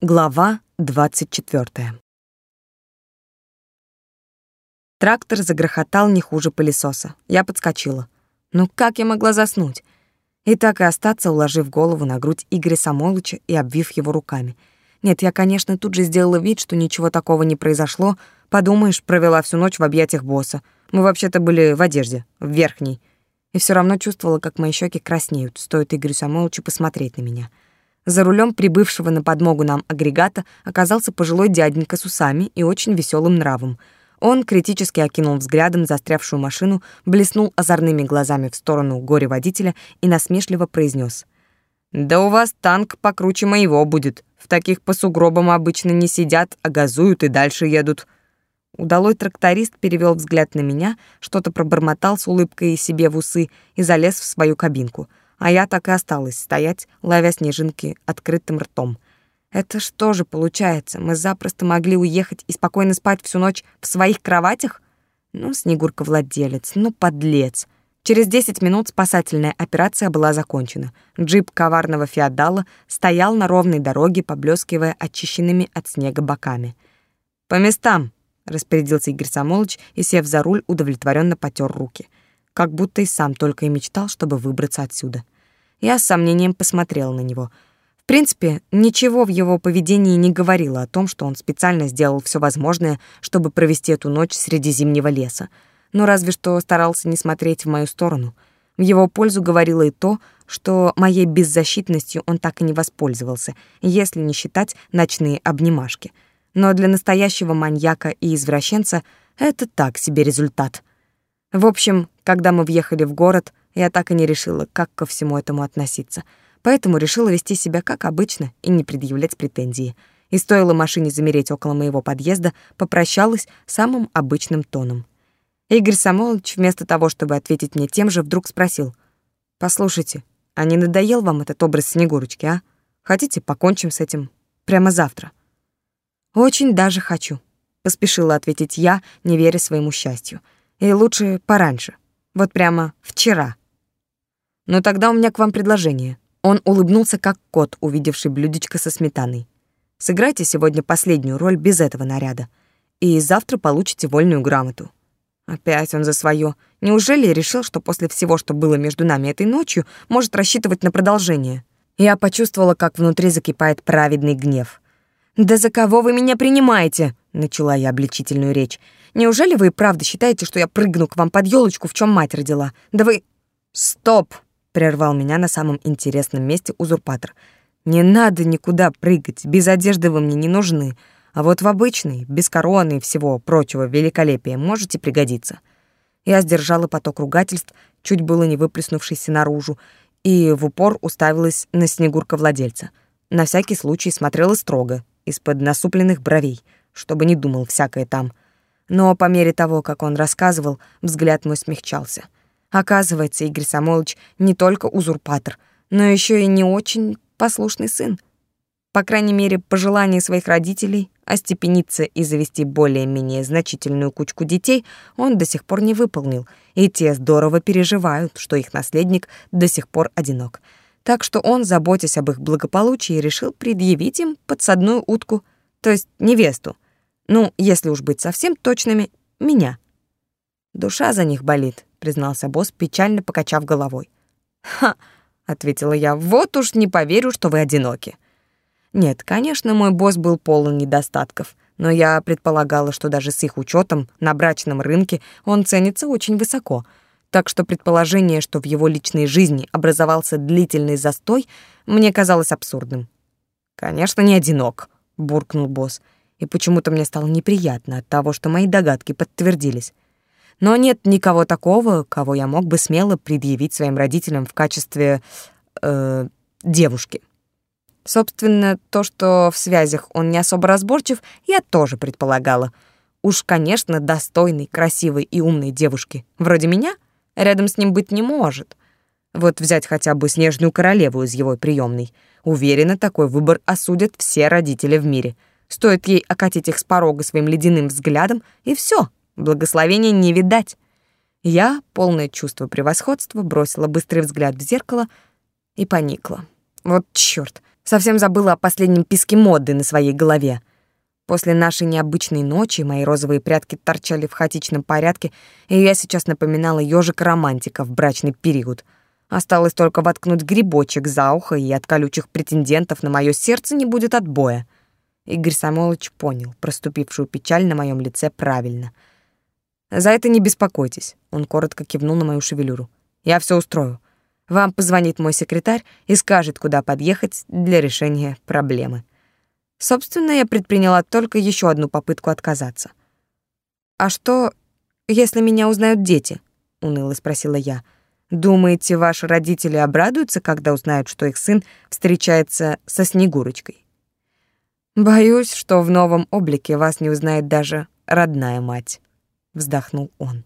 Глава 24. Трактор загрохотал не хуже пылесоса. Я подскочила. Ну как я могла заснуть? И так и остаться, уложив голову на грудь Игоря Самолыча и обвив его руками. Нет, я, конечно, тут же сделала вид, что ничего такого не произошло. Подумаешь, провела всю ночь в объятиях босса. Мы вообще-то были в одежде, в верхней. И все равно чувствовала, как мои щеки краснеют, стоит Игорю Самойловичу посмотреть на меня. — за рулем прибывшего на подмогу нам агрегата оказался пожилой дяденька с усами и очень веселым нравом. Он критически окинул взглядом застрявшую машину, блеснул озорными глазами в сторону горе-водителя и насмешливо произнес: «Да у вас танк покруче моего будет. В таких по сугробам обычно не сидят, а газуют и дальше едут». Удалой тракторист перевел взгляд на меня, что-то пробормотал с улыбкой себе в усы и залез в свою кабинку — а я так и осталась стоять, ловя снежинки открытым ртом. Это что же получается, мы запросто могли уехать и спокойно спать всю ночь в своих кроватях? Ну, Снегурка-владелец, ну, подлец. Через 10 минут спасательная операция была закончена. Джип коварного феодала стоял на ровной дороге, поблескивая очищенными от снега боками. «По местам!» — распорядился Игорь Самолыч и, сев за руль, удовлетворенно потер руки — как будто и сам только и мечтал, чтобы выбраться отсюда. Я с сомнением посмотрела на него. В принципе, ничего в его поведении не говорило о том, что он специально сделал все возможное, чтобы провести эту ночь среди зимнего леса. Но разве что старался не смотреть в мою сторону. В его пользу говорило и то, что моей беззащитностью он так и не воспользовался, если не считать ночные обнимашки. Но для настоящего маньяка и извращенца это так себе результат. В общем, когда мы въехали в город, я так и не решила, как ко всему этому относиться. Поэтому решила вести себя как обычно и не предъявлять претензии. И стоило машине замереть около моего подъезда, попрощалась самым обычным тоном. Игорь Самойлович вместо того, чтобы ответить мне тем же, вдруг спросил. «Послушайте, а не надоел вам этот образ Снегурочки, а? Хотите, покончим с этим прямо завтра?» «Очень даже хочу», — поспешила ответить я, не веря своему счастью. «И лучше пораньше». Вот прямо вчера. Но тогда у меня к вам предложение. Он улыбнулся, как кот, увидевший блюдечко со сметаной. Сыграйте сегодня последнюю роль без этого наряда, и завтра получите вольную грамоту. Опять он за свое. Неужели решил, что после всего, что было между нами этой ночью, может рассчитывать на продолжение? Я почувствовала, как внутри закипает праведный гнев. «Да за кого вы меня принимаете?» — начала я обличительную речь. Неужели вы и правда считаете, что я прыгну к вам под елочку, в чем мать родила? Да вы... Стоп! Прервал меня на самом интересном месте узурпатор. Не надо никуда прыгать, без одежды вы мне не нужны. А вот в обычной, без короны и всего прочего великолепия можете пригодиться. Я сдержала поток ругательств, чуть было не выплеснувшийся наружу, и в упор уставилась на снегурка владельца. На всякий случай смотрела строго, из-под насупленных бровей, чтобы не думал всякое там — но по мере того, как он рассказывал, взгляд мой смягчался. Оказывается, Игорь Самойлович не только узурпатор, но еще и не очень послушный сын. По крайней мере, по желанию своих родителей остепениться и завести более-менее значительную кучку детей он до сих пор не выполнил, и те здорово переживают, что их наследник до сих пор одинок. Так что он, заботясь об их благополучии, решил предъявить им подсадную утку, то есть невесту — ну, если уж быть совсем точными, меня. Душа за них болит, признался босс, печально покачав головой. Ха, ответила я. Вот уж не поверю, что вы одиноки. Нет, конечно, мой босс был полон недостатков, но я предполагала, что даже с их учетом на брачном рынке он ценится очень высоко. Так что предположение, что в его личной жизни образовался длительный застой, мне казалось абсурдным. Конечно, не одинок, буркнул босс и почему-то мне стало неприятно от того, что мои догадки подтвердились. Но нет никого такого, кого я мог бы смело предъявить своим родителям в качестве э, девушки. Собственно, то, что в связях он не особо разборчив, я тоже предполагала. Уж, конечно, достойной, красивой и умной девушки, вроде меня, рядом с ним быть не может. Вот взять хотя бы снежную королеву из его приемной. Уверена, такой выбор осудят все родители в мире — Стоит ей окатить их с порога своим ледяным взглядом, и все, благословения не видать. Я, полное чувство превосходства, бросила быстрый взгляд в зеркало и поникла. Вот чёрт, Совсем забыла о последнем писке моды на своей голове. После нашей необычной ночи мои розовые прядки торчали в хаотичном порядке, и я сейчас напоминала ёжика романтика в брачный период. Осталось только воткнуть грибочек за ухо, и от колючих претендентов на мое сердце не будет отбоя. Игорь Самойлович понял проступившую печаль на моем лице правильно. «За это не беспокойтесь», — он коротко кивнул на мою шевелюру. «Я все устрою. Вам позвонит мой секретарь и скажет, куда подъехать для решения проблемы». Собственно, я предприняла только еще одну попытку отказаться. «А что, если меня узнают дети?» — уныло спросила я. «Думаете, ваши родители обрадуются, когда узнают, что их сын встречается со Снегурочкой?» «Боюсь, что в новом облике вас не узнает даже родная мать», — вздохнул он.